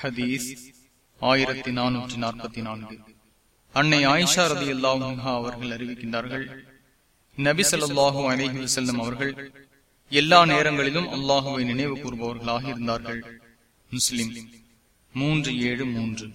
ஹதீஸ் ஆயிரத்தி நானூற்றி நாற்பத்தி நான்கு. அன்னை ஆயிஷா ரதி அல்லாஹா அவர்கள் அறிவிக்கின்றார்கள் நபி சொல்லாஹு அலிஹி செல்லும் அவர்கள் எல்லா நேரங்களிலும் அல்லாஹுவை நினைவு கூறுபவர்களாக இருந்தார்கள். முஸ்லிம் மூன்று ஏழு மூன்று.